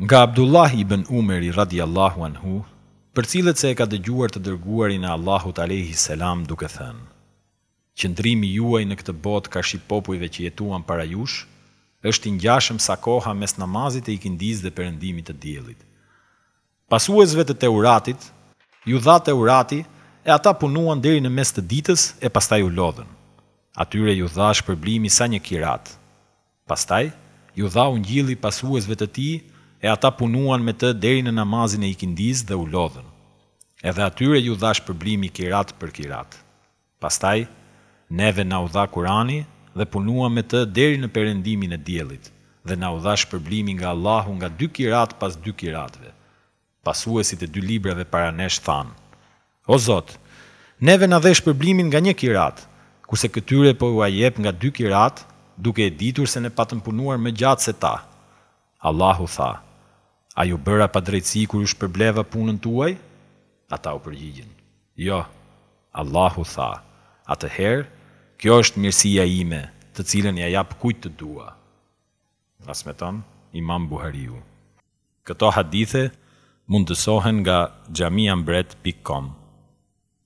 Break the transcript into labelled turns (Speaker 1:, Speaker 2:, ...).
Speaker 1: Nga Abdullah ibn Umeri radijallahu anhu, përcillet se e ka dëgjuar të Dërguarin e Allahut alejhi selam duke thënë, Qëndrimi juaj në këtë botë karshi popujve që jetuan para jush, është i ngjashëm sa koha mes namazit të ikindisë dhe perëndimit të diellit. Pasuesve të Teuratit iu dha Teurati e ata punuan deri në mes të ditës e pastaj u lodhën. Atyre iu dha shpërblimi sa një kirat. Pastaj, iu dha ungjilli pasuesve të tij e ata punuan me të deri në namazin e ikindisë dhe u lodhën. Edhe atyre iu dha shpërblimi kirat për kirat. Pastaj, neve na u dha Kur'ani dhe punuam me të deri në perëndimin e diellit dhe na u dha shpërblimi nga Allahu nga dy kirat pas dy kiratve. Pasuesit e dy librave para nesh thanë, O Zot! Neve na dhe shpërblimin nga një kirat, kurse këtyre po ua jep nga dy kirat, duke e ditur se ne patëm punuar më gjatë se ta. Allahu tha, A ju bëra padrejtësi kur ju shpërbleva punën tuaj? Ata u përgjigjën, Jo. Allahu tha, Atëherë, kjo është mirësia ime, të cilën ia jap kujt të dua. transmeton Imam Buhariu. Këto hadithe mundësohen nga xhamia mbret pikë kom.